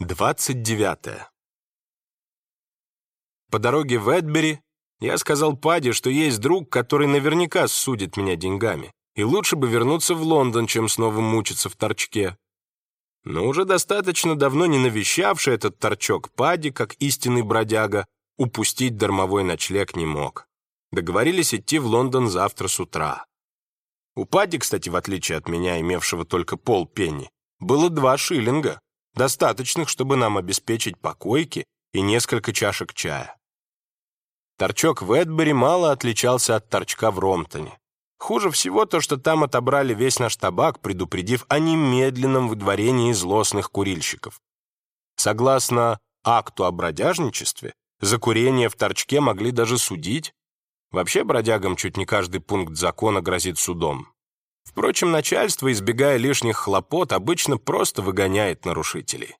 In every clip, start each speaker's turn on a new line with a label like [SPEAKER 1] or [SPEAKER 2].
[SPEAKER 1] 29. По дороге в Эдбери я сказал Паде, что есть друг, который наверняка судит меня деньгами, и лучше бы вернуться в Лондон, чем снова мучиться в торчке. Но уже достаточно давно не навещавший этот торчок Пади, как истинный бродяга, упустить дармовой ночлег не мог. Договорились идти в Лондон завтра с утра. У Пади, кстати, в отличие от меня, имевшего только полпенни, было два шиллинга достаточных, чтобы нам обеспечить покойки и несколько чашек чая. Торчок в Эдбери мало отличался от торчка в Ромтоне. Хуже всего то, что там отобрали весь наш табак, предупредив о немедленном выдворении злостных курильщиков. Согласно акту о бродяжничестве, за курение в торчке могли даже судить. Вообще бродягам чуть не каждый пункт закона грозит судом. Впрочем, начальство, избегая лишних хлопот, обычно просто выгоняет нарушителей.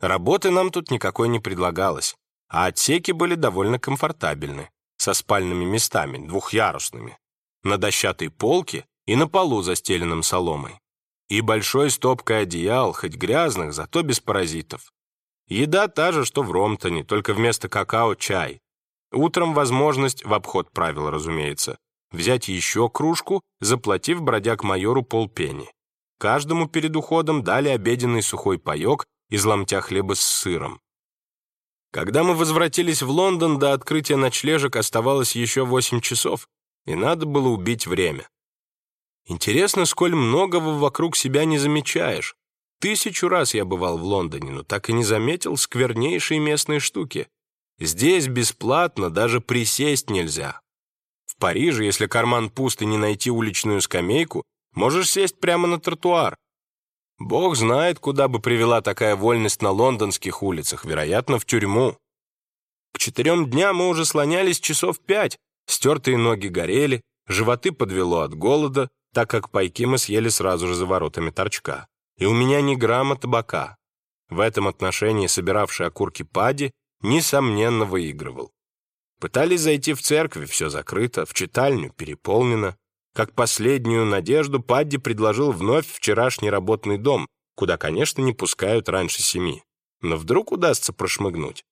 [SPEAKER 1] Работы нам тут никакой не предлагалось, а отсеки были довольно комфортабельны, со спальными местами, двухъярусными, на дощатой полке и на полу, застеленном соломой. И большой стопкой одеял, хоть грязных, зато без паразитов. Еда та же, что в Ромтоне, только вместо какао чай. Утром возможность, в обход правил, разумеется, взять еще кружку, заплатив бродяг-майору полпени. Каждому перед уходом дали обеденный сухой паек из ломтя хлеба с сыром. Когда мы возвратились в Лондон, до открытия ночлежек оставалось еще 8 часов, и надо было убить время. Интересно, сколь многого вокруг себя не замечаешь. Тысячу раз я бывал в Лондоне, но так и не заметил сквернейшие местные штуки. Здесь бесплатно даже присесть нельзя. Париже, если карман пуст и не найти уличную скамейку, можешь сесть прямо на тротуар. Бог знает, куда бы привела такая вольность на лондонских улицах, вероятно, в тюрьму. К четырем дням мы уже слонялись часов пять, стертые ноги горели, животы подвело от голода, так как пайки мы съели сразу же за воротами торчка. И у меня ни грамма табака. В этом отношении собиравший окурки Пади, несомненно, выигрывал. Пытались зайти в церковь, все закрыто, в читальню переполнено. Как последнюю надежду Падди предложил вновь вчерашний работный дом, куда, конечно, не пускают раньше семи. Но вдруг удастся прошмыгнуть.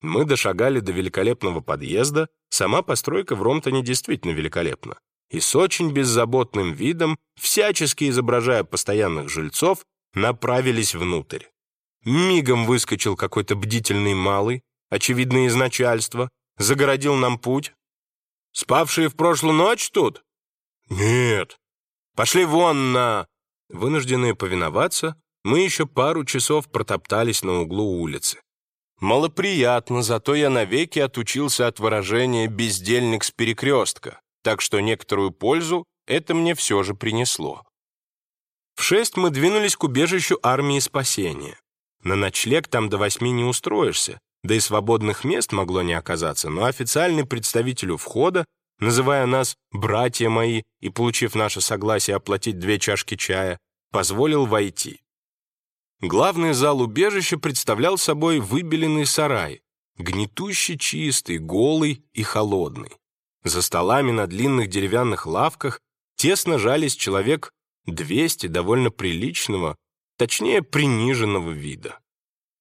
[SPEAKER 1] Мы дошагали до великолепного подъезда, сама постройка в Ромтоне действительно великолепна. И с очень беззаботным видом, всячески изображая постоянных жильцов, направились внутрь. Мигом выскочил какой-то бдительный малый, очевидно, из начальства, загородил нам путь? Спавшие в прошлую ночь тут? Нет. Пошли вон на... Вынужденные повиноваться, мы еще пару часов протоптались на углу улицы. Малоприятно, зато я навеки отучился от выражения «бездельник с перекрестка», так что некоторую пользу это мне все же принесло. В шесть мы двинулись к убежищу армии спасения. На ночлег там до восьми не устроишься, да и свободных мест могло не оказаться, но официальный представитель у входа, называя нас «братья мои» и получив наше согласие оплатить две чашки чая, позволил войти. Главный зал убежища представлял собой выбеленный сарай, гнетущий чистый, голый и холодный. За столами на длинных деревянных лавках тесно жались человек 200 довольно приличного, точнее приниженного вида.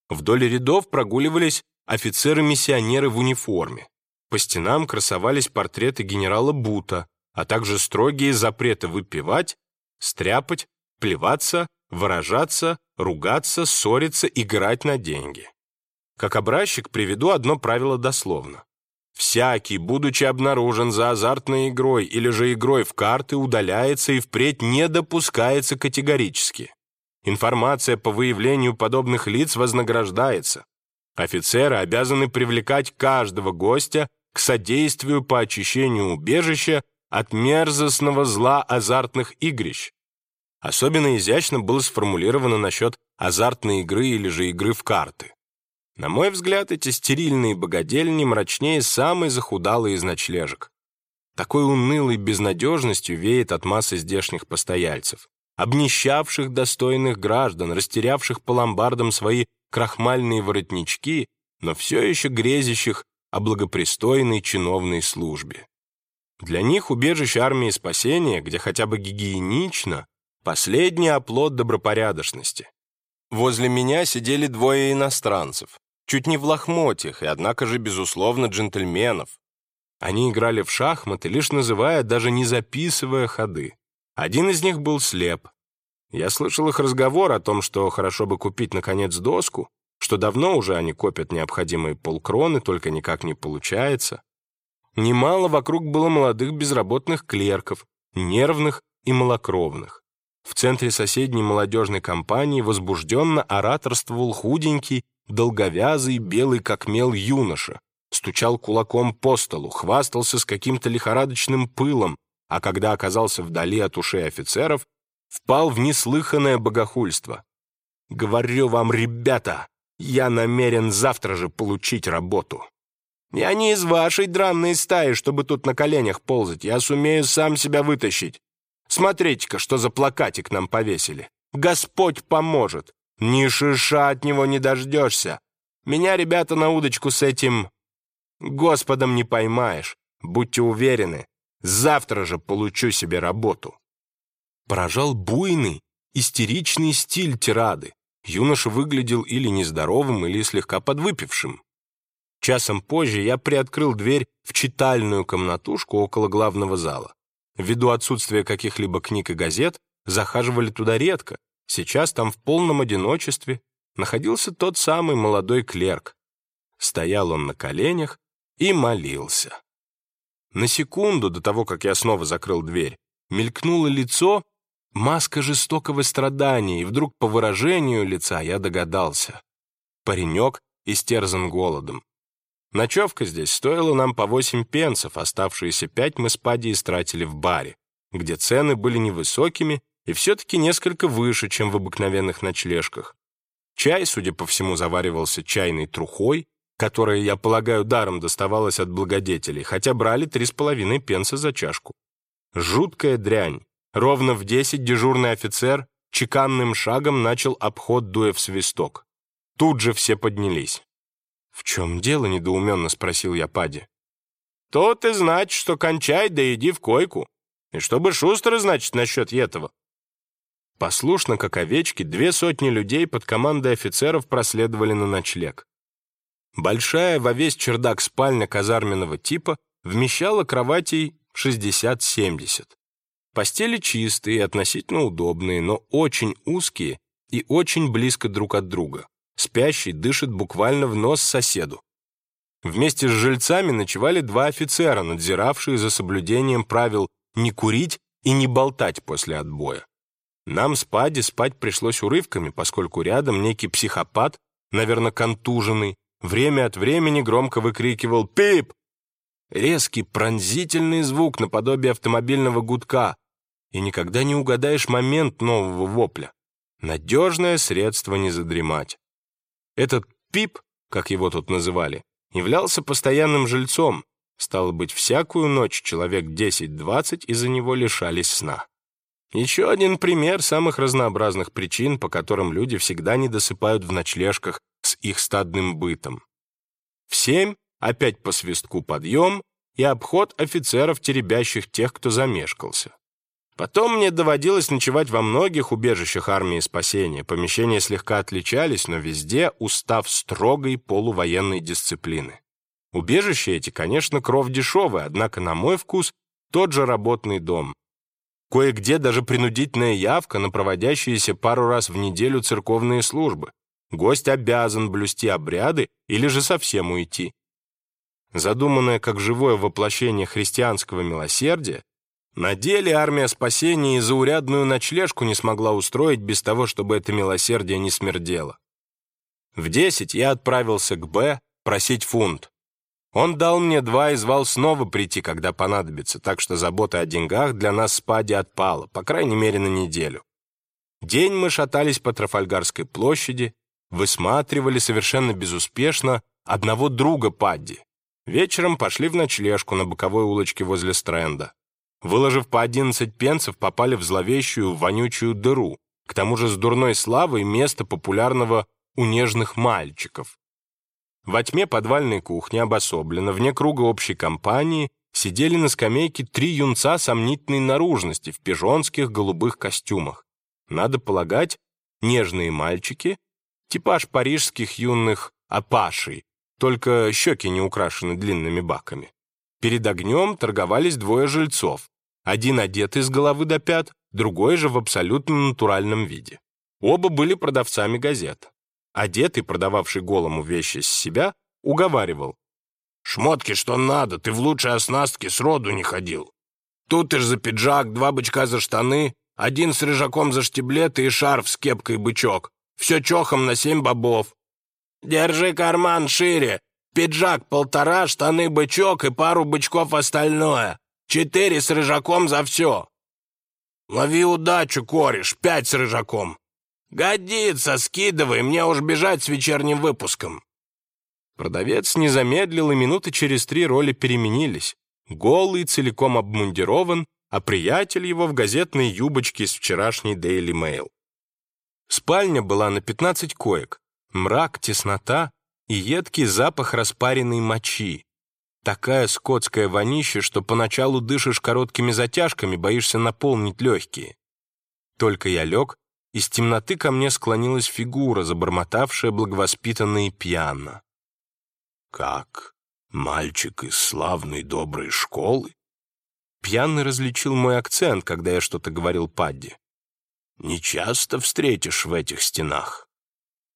[SPEAKER 1] Вдоль рядов прогуливались офицеры-миссионеры в униформе. По стенам красовались портреты генерала Бута, а также строгие запреты выпивать, стряпать, плеваться, выражаться, ругаться, ссориться, играть на деньги. Как образчик приведу одно правило дословно. Всякий, будучи обнаружен за азартной игрой или же игрой в карты, удаляется и впредь не допускается категорически. Информация по выявлению подобных лиц вознаграждается. Офицеры обязаны привлекать каждого гостя к содействию по очищению убежища от мерзостного зла азартных игрищ. Особенно изящно было сформулировано насчет азартной игры или же игры в карты. На мой взгляд, эти стерильные богадельни мрачнее самой захудалой из ночлежек. Такой унылой безнадежностью веет от массы здешних постояльцев, обнищавших достойных граждан, растерявших по ломбардам свои крахмальные воротнички, но все еще грезящих о благопристойной чиновной службе. Для них убежище армии спасения, где хотя бы гигиенично, последний оплот добропорядочности. Возле меня сидели двое иностранцев, чуть не в лохмотьях, и однако же, безусловно, джентльменов. Они играли в шахматы, лишь называя, даже не записывая ходы. Один из них был слеп. Я слышал их разговор о том, что хорошо бы купить, наконец, доску, что давно уже они копят необходимые полкроны, только никак не получается. Немало вокруг было молодых безработных клерков, нервных и малокровных. В центре соседней молодежной компании возбужденно ораторствовал худенький, долговязый, белый как мел юноша, стучал кулаком по столу, хвастался с каким-то лихорадочным пылом, а когда оказался вдали от ушей офицеров, впал в неслыханное богохульство. «Говорю вам, ребята, я намерен завтра же получить работу. Я не из вашей дранной стаи, чтобы тут на коленях ползать. Я сумею сам себя вытащить. Смотрите-ка, что за плакатик нам повесили. Господь поможет. Ни шиша от него не дождешься. Меня, ребята, на удочку с этим... Господом не поймаешь. Будьте уверены, завтра же получу себе работу. Поражал буйный, истеричный стиль тирады. Юноша выглядел или нездоровым, или слегка подвыпившим. Часом позже я приоткрыл дверь в читальную комнатушку около главного зала. Ввиду отсутствия каких-либо книг и газет, захаживали туда редко. Сейчас там в полном одиночестве находился тот самый молодой клерк. Стоял он на коленях и молился. На секунду до того, как я снова закрыл дверь, мелькнуло лицо, маска жестокого страдания, и вдруг по выражению лица я догадался. Паренек истерзан голодом. Ночевка здесь стоила нам по восемь пенсов, оставшиеся пять мы с Падди истратили в баре, где цены были невысокими и все-таки несколько выше, чем в обыкновенных ночлежках. Чай, судя по всему, заваривался чайной трухой, которая, я полагаю, даром доставалась от благодетелей, хотя брали три с половиной пенса за чашку. Жуткая дрянь. Ровно в десять дежурный офицер чеканным шагом начал обход, дуя в свисток. Тут же все поднялись. «В чем дело?» — недоуменно спросил я Пади. «То ты значит, что кончай, да иди в койку. И чтобы шустро, значит, насчет этого». Послушно, как овечки, две сотни людей под командой офицеров проследовали на ночлег. Большая во весь чердак спальня казарменного типа вмещала кроватей 60-70. Постели чистые относительно удобные, но очень узкие и очень близко друг от друга. Спящий дышит буквально в нос соседу. Вместе с жильцами ночевали два офицера, надзиравшие за соблюдением правил не курить и не болтать после отбоя. Нам с Пади спать пришлось урывками, поскольку рядом некий психопат, наверное, контуженный, время от времени громко выкрикивал «Пип!». Резкий пронзительный звук наподобие автомобильного гудка, и никогда не угадаешь момент нового вопля. Надежное средство не задремать. Этот Пип, как его тут называли, являлся постоянным жильцом. Стало быть, всякую ночь человек 10-20 из-за него лишались сна. Еще один пример самых разнообразных причин, по которым люди всегда не досыпают в ночлежках с их стадным бытом. В семь опять по свистку подъем и обход офицеров, теребящих тех, кто замешкался. Потом мне доводилось ночевать во многих убежищах армии спасения. Помещения слегка отличались, но везде устав строгой полувоенной дисциплины. Убежища эти, конечно, кровь дешевая, однако, на мой вкус, тот же работный дом. Кое-где даже принудительная явка на проводящиеся пару раз в неделю церковные службы. Гость обязан блюсти обряды или же совсем уйти. Задуманное как живое воплощение христианского милосердия, на деле армия спасения и заурядную ночлежку не смогла устроить без того, чтобы это милосердие не смердело. В десять я отправился к Б просить фунт. Он дал мне два и звал снова прийти, когда понадобится, так что забота о деньгах для нас с Пади отпала, по крайней мере, на неделю. День мы шатались по Трафальгарской площади, высматривали совершенно безуспешно одного друга Падди. Вечером пошли в ночлежку на боковой улочке возле Стрэнда. Выложив по 11 пенсов, попали в зловещую вонючую дыру, к тому же с дурной славой место популярного у нежных мальчиков. Во тьме подвальной кухни обособленно, вне круга общей компании, сидели на скамейке три юнца сомнительной наружности в пижонских голубых костюмах. Надо полагать, нежные мальчики, Типаж парижских юных апашей, только щеки не украшены длинными баками. Перед огнем торговались двое жильцов. Один одетый с головы до пят, другой же в абсолютно натуральном виде. Оба были продавцами газет. Одетый, продававший голому вещи с себя, уговаривал. «Шмотки, что надо, ты в лучшей оснастке сроду не ходил. Тут ж за пиджак, два бычка за штаны, один с рыжаком за штиблеты и шарф с кепкой бычок. Все чохом на семь бобов. Держи карман шире. Пиджак полтора, штаны бычок и пару бычков остальное. Четыре с рыжаком за все. Лови удачу, кореш, пять с рыжаком. Годится, скидывай, мне уж бежать с вечерним выпуском. Продавец не замедлил, и минуты через три роли переменились. Голый, целиком обмундирован, а приятель его в газетной юбочке с вчерашней Daily Mail. Спальня была на 15 коек, мрак, теснота и едкий запах распаренной мочи. Такая скотская вонища, что поначалу дышишь короткими затяжками, боишься наполнить легкие. Только я лег, из темноты ко мне склонилась фигура, забормотавшая благовоспитанно и пьяно. «Как? Мальчик из славной доброй школы?» Пьяный различил мой акцент, когда я что-то говорил Падди. «Не часто встретишь в этих стенах.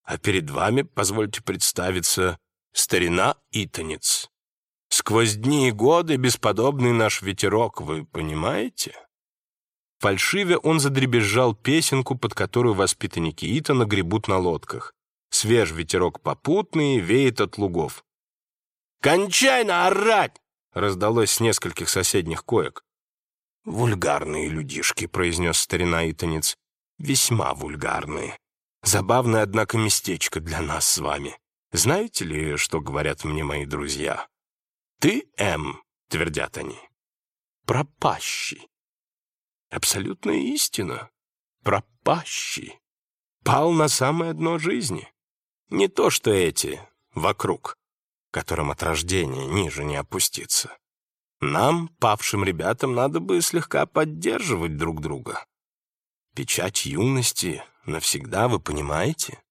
[SPEAKER 1] А перед вами, позвольте представиться, старина Итанец. Сквозь дни и годы бесподобный наш ветерок, вы понимаете?» Фальшиве он задребезжал песенку, под которую воспитанники Итана гребут на лодках. Свеж ветерок попутный, веет от лугов. «Кончай на орать!» — раздалось с нескольких соседних коек. «Вульгарные людишки», — произнес старина Итанец. «Весьма вульгарные. Забавное, однако, местечко для нас с вами. Знаете ли, что говорят мне мои друзья? Ты, М, — твердят они, — пропащий. Абсолютная истина. Пропащий. Пал на самое дно жизни. Не то, что эти вокруг которым от рождения ниже не опуститься. Нам, павшим ребятам, надо бы слегка поддерживать друг друга. Печать юности навсегда, вы понимаете?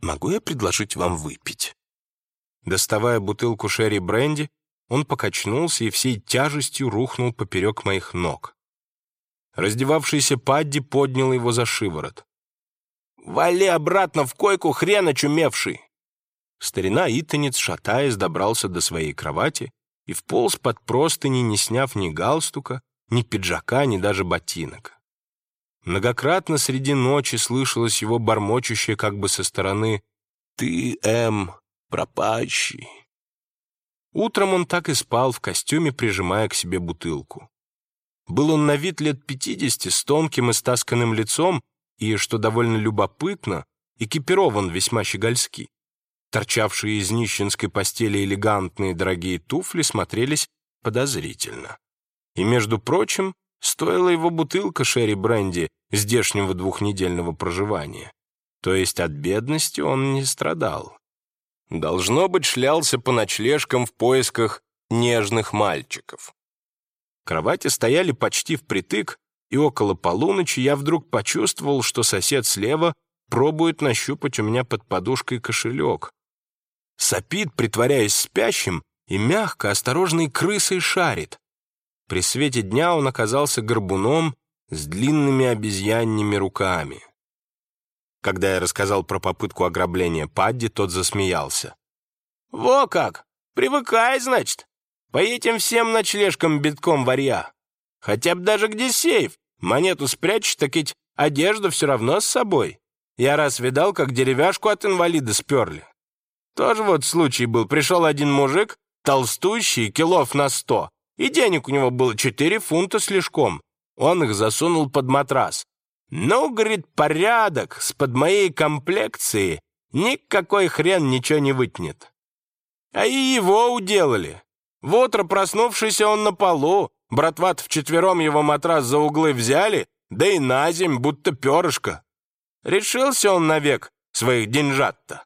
[SPEAKER 1] Могу я предложить вам выпить?» Доставая бутылку шерри бренди, он покачнулся и всей тяжестью рухнул поперек моих ног. Раздевавшийся Падди поднял его за шиворот. «Вали обратно в койку, хрен очумевший!» Старина Итанец, шатаясь, добрался до своей кровати и вполз под простыни, не сняв ни галстука, ни пиджака, ни даже ботинок. Многократно среди ночи слышалось его бормочущее как бы со стороны «Ты, М, пропащий». Утром он так и спал в костюме, прижимая к себе бутылку. Был он на вид лет пятидесяти, с тонким и стасканным лицом и, что довольно любопытно, экипирован весьма щегольски. Торчавшие из нищенской постели элегантные дорогие туфли смотрелись подозрительно. И, между прочим, стоила его бутылка Шерри Бренди здешнего двухнедельного проживания. То есть от бедности он не страдал. Должно быть, шлялся по ночлежкам в поисках нежных мальчиков. Кровати стояли почти впритык, и около полуночи я вдруг почувствовал, что сосед слева пробует нащупать у меня под подушкой кошелек, Сопит, притворяясь спящим, и мягко, осторожной крысой шарит. При свете дня он оказался горбуном с длинными обезьянными руками. Когда я рассказал про попытку ограбления Падди, тот засмеялся. «Во как! Привыкай, значит! По этим всем ночлежкам битком варья. Хотя бы даже где сейф. Монету спрячешь, так ведь одежду все равно с собой. Я раз видал, как деревяшку от инвалида сперли. Тоже вот случай был. Пришел один мужик, толстущий, килов на сто, и денег у него было четыре фунта слишком. Он их засунул под матрас. «Ну, — говорит, — порядок, с-под моей комплекции никакой хрен ничего не вытянет». А и его уделали. В утро проснувшийся он на полу, братват вчетвером его матрас за углы взяли, да и на земь, будто перышко. Решился он навек своих деньжат-то.